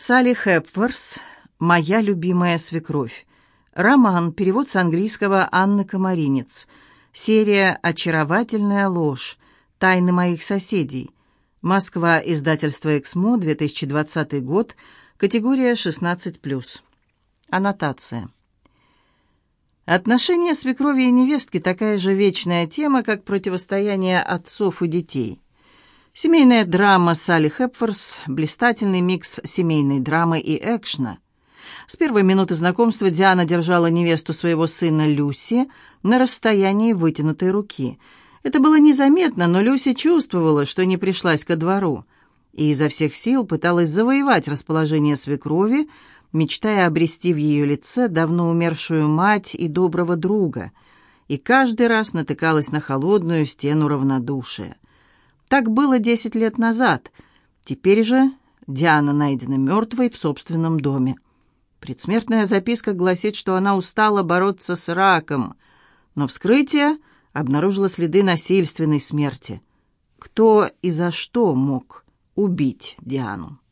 Салли Хепфорс «Моя любимая свекровь». Роман, перевод с английского Анны Комаринец. Серия «Очаровательная ложь. Тайны моих соседей». Москва, издательство «Эксмо», 2020 год, категория 16+. Аннотация. Отношения свекрови и невестки – такая же вечная тема, как противостояние отцов и детей – Семейная драма Салли Хепфорс – блистательный микс семейной драмы и экшна. С первой минуты знакомства Диана держала невесту своего сына Люси на расстоянии вытянутой руки. Это было незаметно, но Люси чувствовала, что не пришлась ко двору, и изо всех сил пыталась завоевать расположение свекрови, мечтая обрести в ее лице давно умершую мать и доброго друга, и каждый раз натыкалась на холодную стену равнодушия – так было 10 лет назад. Теперь же Диана найдена мертвой в собственном доме. Предсмертная записка гласит, что она устала бороться с раком, но вскрытие обнаружило следы насильственной смерти. Кто и за что мог убить Диану?